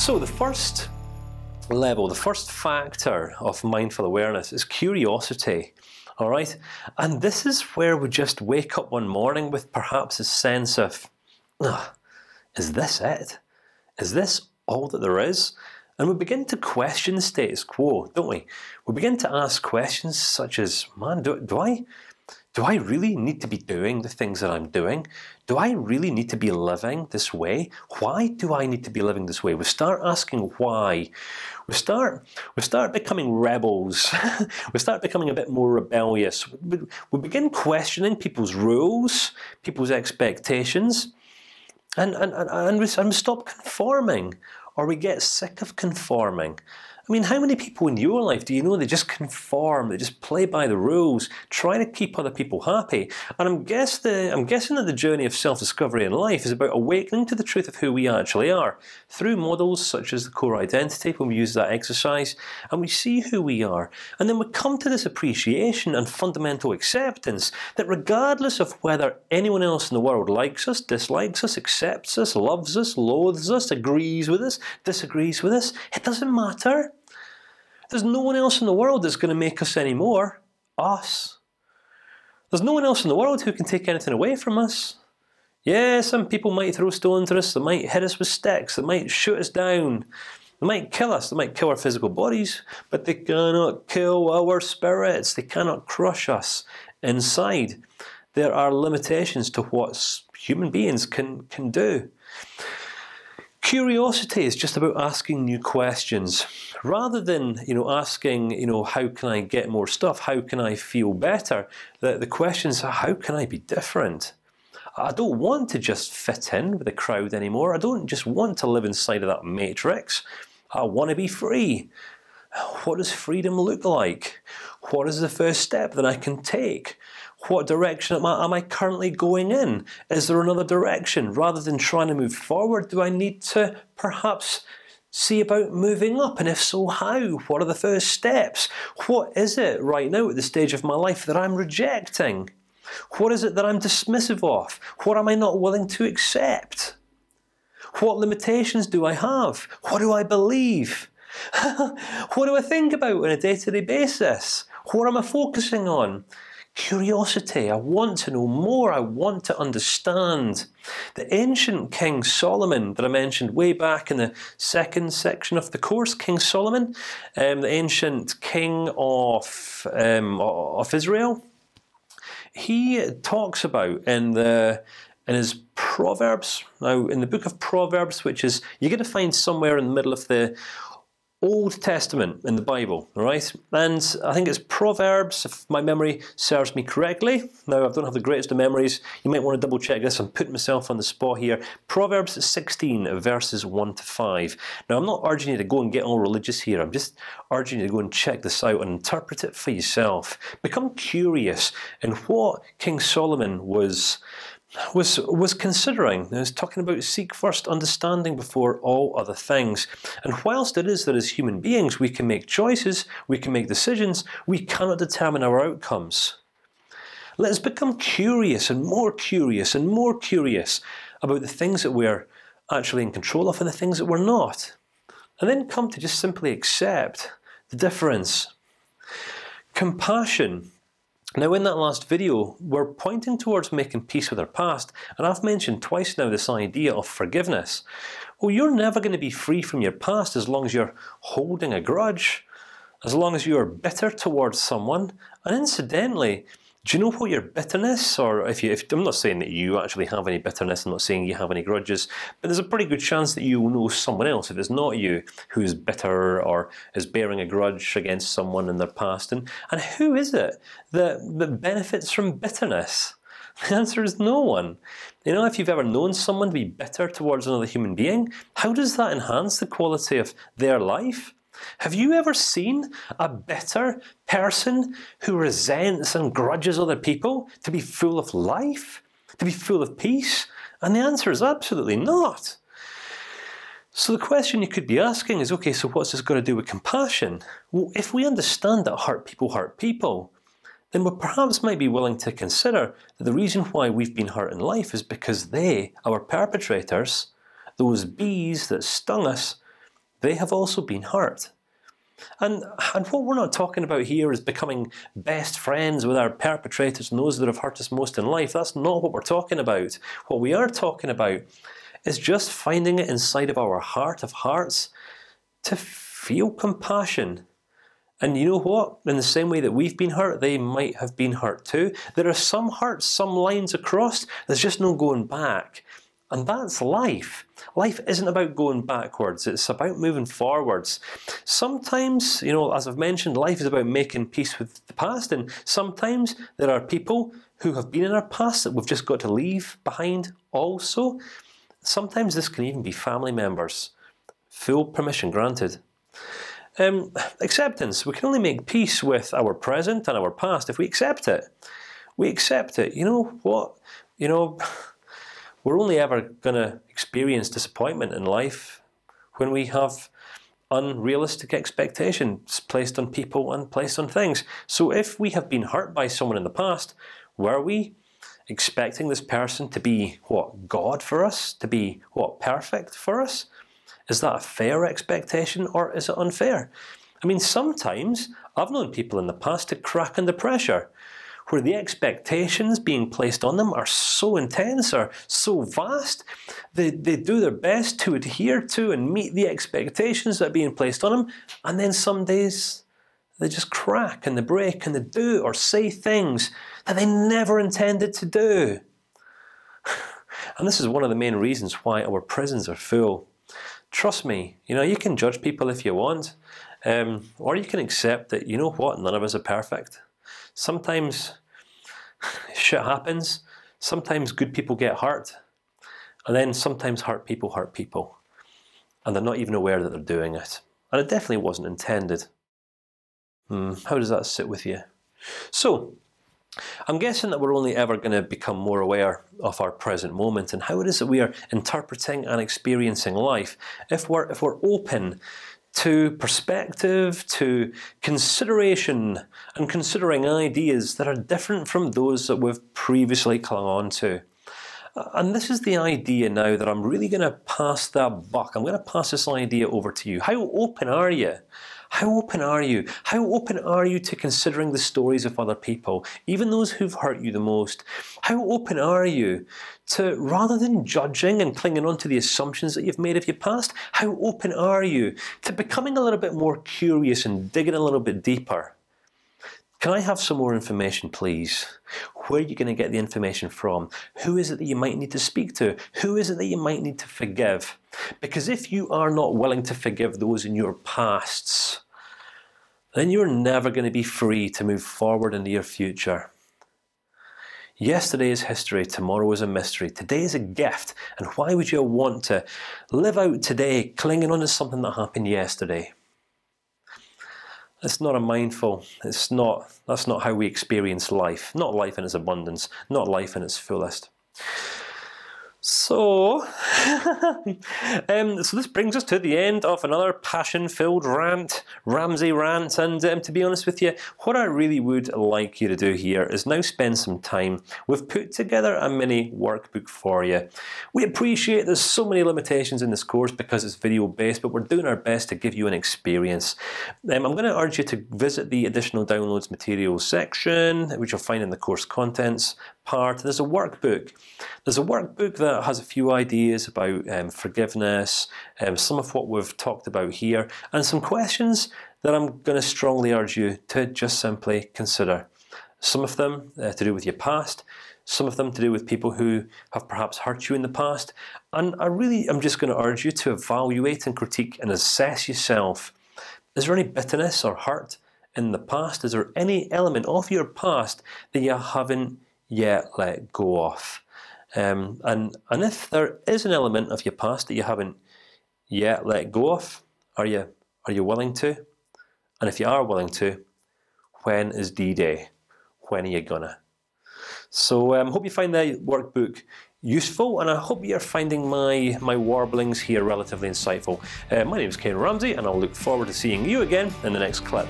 So the first level, the first factor of mindful awareness is curiosity. All right, and this is where we just wake up one morning with perhaps a sense of, ah, is this it? Is this all that there is? And we begin to question the status quo, don't we? We begin to ask questions such as, "Man, do, do I do I really need to be doing the things that I'm doing? Do I really need to be living this way? Why do I need to be living this way? We start asking why. We start we start becoming rebels. we start becoming a bit more rebellious. We, we begin questioning people's rules, people's expectations, and and and, and we, and we stop conforming, or we get sick of conforming. I mean, how many people in your life do you know they just conform, they just play by the rules, try to keep other people happy? And I'm guess the I'm guessing that the journey of self-discovery in life is about awakening to the truth of who we actually are through models such as the core identity. When we use that exercise, and we see who we are, and then we come to this appreciation and fundamental acceptance that regardless of whether anyone else in the world likes us, dislikes us, accepts us, loves us, loathes us, agrees with us, disagrees with us, it doesn't matter. There's no one else in the world that's going to make us any more. Us. There's no one else in the world who can take anything away from us. Yeah, some people might throw stones at us. They might hit us with sticks. They might shoot us down. They might kill us. They might kill our physical bodies, but they cannot kill our spirits. They cannot crush us inside. There are limitations to what human beings can can do. Curiosity is just about asking new questions, rather than you know asking you know how can I get more stuff, how can I feel better. The the questions are how can I be different. I don't want to just fit in with the crowd anymore. I don't just want to live inside of that matrix. I want to be free. What does freedom look like? What is the first step that I can take? What direction am I, am I currently going in? Is there another direction? Rather than trying to move forward, do I need to perhaps see about moving up? And if so, how? What are the first steps? What is it right now at the stage of my life that I'm rejecting? What is it that I'm dismissive of? What am I not willing to accept? What limitations do I have? What do I believe? what do I think about on a day-to-day -day basis? What am I focusing on? Curiosity. I want to know more. I want to understand. The ancient King Solomon that I mentioned way back in the second section of the course, King Solomon, um, the ancient king of um, of Israel, he talks about in the in his Proverbs. Now, in the book of Proverbs, which is you're going to find somewhere in the middle of the Old Testament in the Bible, right? And I think it's Proverbs, if my memory serves me correctly. Now I don't have the greatest of memories. You might want to double check this. I'm putting myself on the spot here. Proverbs 16 verses one to five. Now I'm not urging you to go and get all religious here. I'm just urging you to go and check this out and interpret it for yourself. Become curious in what King Solomon was was was considering. Was talking about seek first understanding before all other things. And whilst it is that as human beings we can make choices, we can make decisions, we cannot determine our outcomes. Let us become curious and more curious and more curious about the things that we're actually in control of and the things that we're not, and then come to just simply accept the difference. Compassion now, in that last video, we're pointing towards making peace with our past, and I've mentioned twice now this idea of forgiveness. Well, you're never going to be free from your past as long as you're holding a grudge, as long as you are bitter towards someone, and incidentally, do you know what your bitterness, or if you, if I'm not saying that you actually have any bitterness, I'm not saying you have any grudges, but there's a pretty good chance that you will know someone else if it's not you who is bitter or is bearing a grudge against someone in their past. And and who is it that that benefits from bitterness? The answer is no one. You know, if you've ever known someone to be bitter towards another human being, how does that enhance the quality of their life? Have you ever seen a better person who resents and grudges other people to be full of life, to be full of peace? And the answer is absolutely not. So the question you could be asking is, okay, so what's this got to do with compassion? Well, if we understand that hurt people hurt people, then we perhaps might be willing to consider that the reason why we've been hurt in life is because they, our perpetrators, those bees that stung us, they have also been hurt. And and what we're not talking about here is becoming best friends with our perpetrators and those that have hurt us most in life. That's not what we're talking about. What we are talking about is just finding it inside of our heart of hearts to feel compassion. And you know what? In the same way that we've been hurt, they might have been hurt too. There are some hurts, some lines across. There's just no going back. And that's life. Life isn't about going backwards; it's about moving forwards. Sometimes, you know, as I've mentioned, life is about making peace with the past, and sometimes there are people who have been in our past that we've just got to leave behind. Also, sometimes this can even be family members. Full permission granted. Um, acceptance. We can only make peace with our present and our past if we accept it. We accept it. You know what? You know we're only ever going to experience disappointment in life when we have unrealistic expectations placed on people and placed on things. So, if we have been hurt by someone in the past, were we expecting this person to be what God for us, to be what perfect for us? Is that a fair expectation, or is it unfair? I mean, sometimes I've known people in the past to crack under pressure where the expectations being placed on them are so intense or so vast, they they do their best to adhere to and meet the expectations that are being placed on them, and then some days they just crack and they break and they do or say things that they never intended to do. And this is one of the main reasons why our prisons are full. Trust me, you know you can judge people if you want, um, or you can accept that you know what none of us are perfect. Sometimes shit happens. Sometimes good people get hurt, and then sometimes hurt people hurt people, and they're not even aware that they're doing it. And it definitely wasn't intended. Hmm, how does that sit with you? So, I'm guessing that we're only ever going to become more aware of our present moment and how it is that we are interpreting and experiencing life if we're if we're open to perspective, to consideration, and considering ideas that are different from those that we've previously clung on to. And this is the idea now that I'm really going to pass that buck. I'm going to pass this idea over to you. How open are you? How open are you? How open are you to considering the stories of other people, even those who've hurt you the most? How open are you to, rather than judging and clinging on to the assumptions that you've made of your past, how open are you to becoming a little bit more curious and digging a little bit deeper? Can I have some more information, please? Where are you going to get the information from? Who is it that you might need to speak to? Who is it that you might need to forgive? Because if you are not willing to forgive those in your pasts, then you're never going to be free to move forward into your future. Yesterday is history. Tomorrow is a mystery. Today is a gift. And why would you want to live out today, clinging on to something that happened yesterday? It's not a mindful. It's not. That's not how we experience life. Not life in its abundance. Not life in its fullest. So, um, so this brings us to the end of another passion-filled rant, Ramsey rant. And um, to be honest with you, what I really would like you to do here is now spend some time. We've put together a mini workbook for you. We appreciate there's so many limitations in this course because it's video-based, but we're doing our best to give you an experience. Um, I'm going to urge you to visit the additional downloads materials section, which you'll find in the course contents part. There's a workbook. There's a workbook that has a few ideas about um, forgiveness, um, some of what we've talked about here, and some questions that I'm going to strongly urge you to just simply consider. Some of them uh, to do with your past, some of them to do with people who have perhaps hurt you in the past, and I really am just going to urge you to evaluate and critique and assess yourself. Is there any bitterness or hurt in the past? Is there any element of your past that you haven't yet let go of. Um, and and if there is an element of your past that you haven't yet let go of, are you are you willing to? And if you are willing to, when is D-Day? When are you gonna? So I um, hope you find the workbook useful, and I hope you're finding my my warblings here relatively insightful. Uh, my name is Ken Ramsey, and I'll look forward to seeing you again in the next clip.